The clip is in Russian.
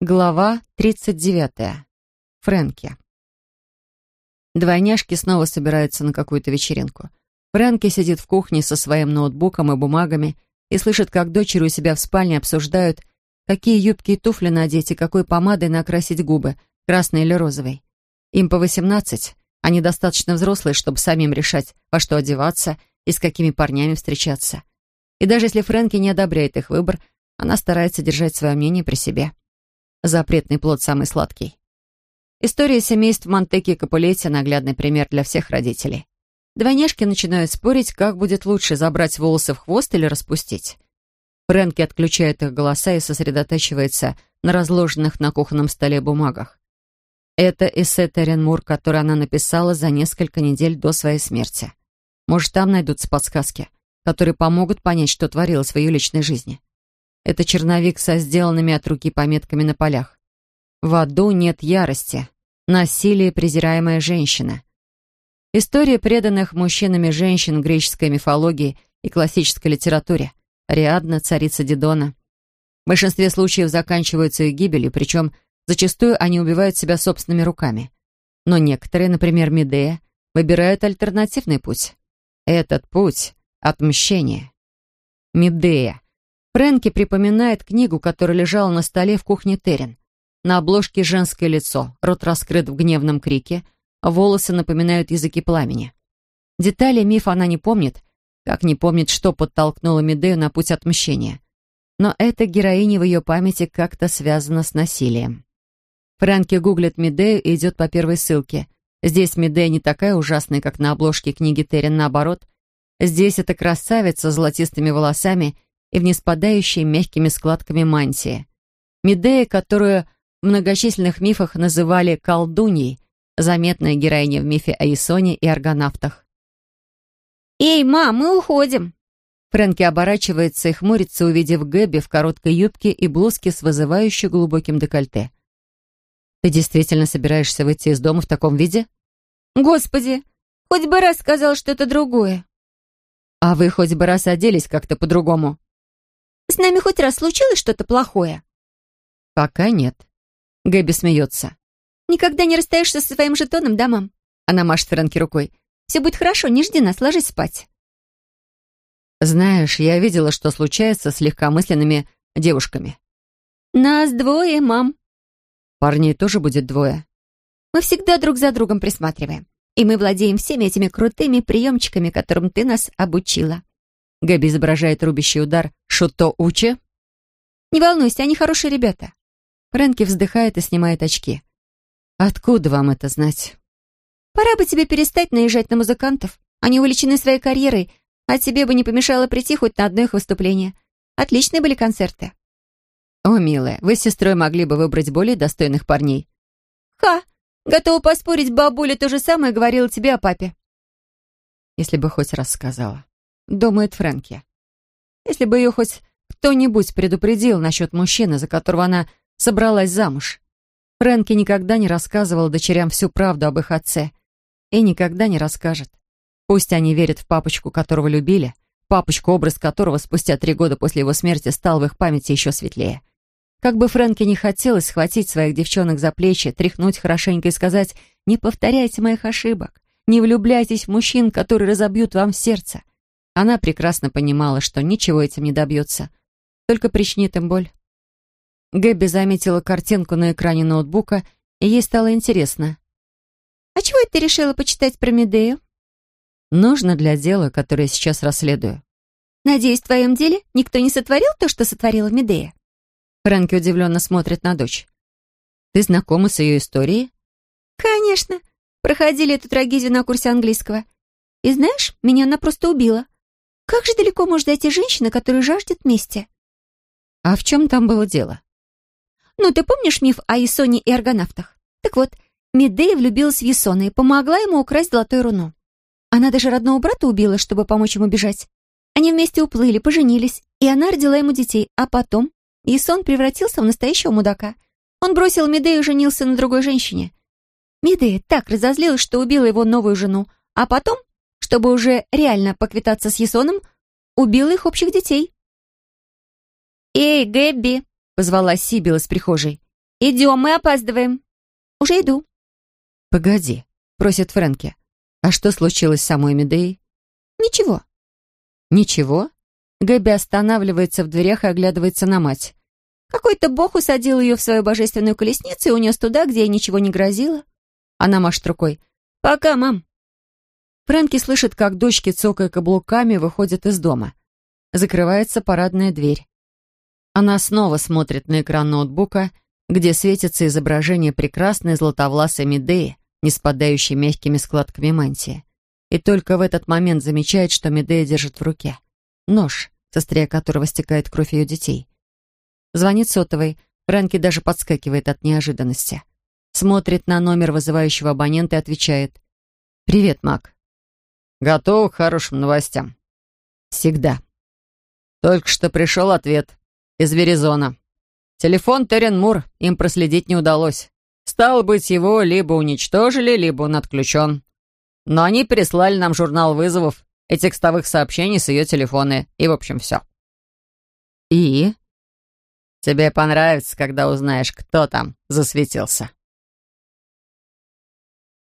Глава 39. Фрэнки. Двойняшки снова собираются на какую-то вечеринку. Фрэнки сидит в кухне со своим ноутбуком и бумагами и слышит, как дочери у себя в спальне обсуждают, какие юбки и туфли надеть и какой помадой накрасить губы, красной или розовой. Им по 18, они достаточно взрослые, чтобы самим решать, во что одеваться и с какими парнями встречаться. И даже если Фрэнки не одобряет их выбор, она старается держать свое мнение при себе. Запретный плод самый сладкий. История семейств Монтеки и Капулетти — наглядный пример для всех родителей. Двойняшки начинают спорить, как будет лучше забрать волосы в хвост или распустить. Фрэнки отключает их голоса и сосредотачивается на разложенных на кухонном столе бумагах. Это эссе Терен Мур, которое она написала за несколько недель до своей смерти. Может, там найдутся подсказки, которые помогут понять, что творилось в ее личной жизни. Это черновик со сделанными от руки пометками на полях. В аду нет ярости. Насилие, презираемая женщина. История преданных мужчинами женщин в греческой мифологии и классической литературе. Риадна, царица Дидона. В большинстве случаев заканчиваются их гибелью, причем зачастую они убивают себя собственными руками. Но некоторые, например, Медея, выбирают альтернативный путь. Этот путь — отмщение. Медея Фрэнки припоминает книгу, которая лежала на столе в кухне Терен. На обложке женское лицо, рот раскрыт в гневном крике, волосы напоминают языки пламени. Детали мифа она не помнит, как не помнит, что подтолкнуло Медею на путь отмщения. Но эта героиня в ее памяти как-то связана с насилием. Фрэнки гуглит Медею и идет по первой ссылке. Здесь Медея не такая ужасная, как на обложке книги Терен, наоборот. Здесь это красавица с золотистыми волосами и в неспадающей мягкими складками мантии. Медея, которую в многочисленных мифах называли колдуньей, заметная героиня в мифе о Исоне и аргонавтах. «Эй, мам, мы уходим!» Фрэнки оборачивается и хмурится, увидев Гэби в короткой юбке и блузке с вызывающей глубоким декольте. «Ты действительно собираешься выйти из дома в таком виде?» «Господи, хоть бы раз сказал что-то другое!» «А вы хоть бы раз оделись как-то по-другому?» С нами хоть раз случилось что-то плохое?» «Пока нет». Гэби смеется. «Никогда не расстаешься со своим жетоном, да, мам?» Она машет Фрэнки рукой. «Все будет хорошо, не жди нас, ложись спать». «Знаешь, я видела, что случается с легкомысленными девушками». «Нас двое, мам». «Парней тоже будет двое». «Мы всегда друг за другом присматриваем, и мы владеем всеми этими крутыми приемчиками, которым ты нас обучила». Гэби изображает рубящий удар «Шуто Учи». «Не волнуйся, они хорошие ребята». Фрэнки вздыхает и снимает очки. «Откуда вам это знать?» «Пора бы тебе перестать наезжать на музыкантов. Они увлечены своей карьерой, а тебе бы не помешало прийти хоть на одно их выступление. Отличные были концерты». «О, милая, вы с сестрой могли бы выбрать более достойных парней». «Ха! Готова поспорить, бабуля то же самое говорила тебе о папе». «Если бы хоть раз сказала» думает Фрэнки. Если бы ее хоть кто-нибудь предупредил насчет мужчины, за которого она собралась замуж. Фрэнки никогда не рассказывал дочерям всю правду об их отце. И никогда не расскажет. Пусть они верят в папочку, которого любили, папочку, образ которого спустя три года после его смерти стал в их памяти еще светлее. Как бы Фрэнки не хотелось схватить своих девчонок за плечи, тряхнуть хорошенько и сказать «Не повторяйте моих ошибок, не влюбляйтесь в мужчин, которые разобьют вам сердце», она прекрасно понимала, что ничего этим не добьется, только причинит им боль. Гэбби заметила картинку на экране ноутбука, и ей стало интересно. «А чего это ты решила почитать про Медею?» «Нужно для дела, которое сейчас расследую». «Надеюсь, в твоем деле никто не сотворил то, что сотворила Медея?» Фрэнки удивленно смотрит на дочь. «Ты знакома с ее историей?» «Конечно. Проходили эту трагедию на курсе английского. И знаешь, меня она просто убила. Как же далеко может зайти женщина, которая жаждет мести? А в чем там было дело? Ну, ты помнишь миф о Исоне и аргонавтах? Так вот, Медея влюбилась в Исона и помогла ему украсть золотую руну. Она даже родного брата убила, чтобы помочь ему бежать. Они вместе уплыли, поженились, и она родила ему детей, а потом Исон превратился в настоящего мудака. Он бросил Медею и женился на другой женщине. Медея так разозлилась, что убила его новую жену, а потом чтобы уже реально поквитаться с Ясоном, убила их общих детей. «Эй, Гэбби!» — позвала Сибил из прихожей. «Идем, мы опаздываем». «Уже иду». «Погоди», — просит Фрэнки. «А что случилось с самой Медеей?» «Ничего». «Ничего?» Гэби останавливается в дверях и оглядывается на мать. Какой-то бог усадил ее в свою божественную колесницу и унес туда, где ей ничего не грозило. Она машет рукой. «Пока, мам». Фрэнки слышит, как дочки, цокая каблуками, выходят из дома. Закрывается парадная дверь. Она снова смотрит на экран ноутбука, где светится изображение прекрасной златовласой Медеи, не спадающей мягкими складками мантии. И только в этот момент замечает, что Медея держит в руке. Нож, со стрия которого стекает кровь ее детей. Звонит сотовый. Фрэнки даже подскакивает от неожиданности. Смотрит на номер вызывающего абонента и отвечает. «Привет, Мак». «Готов к хорошим новостям?» «Всегда». «Только что пришел ответ. Из Веризона. Телефон Терен Мур им проследить не удалось. Стало быть, его либо уничтожили, либо он отключен. Но они переслали нам журнал вызовов и текстовых сообщений с ее телефона, и, в общем, все. И? Тебе понравится, когда узнаешь, кто там засветился.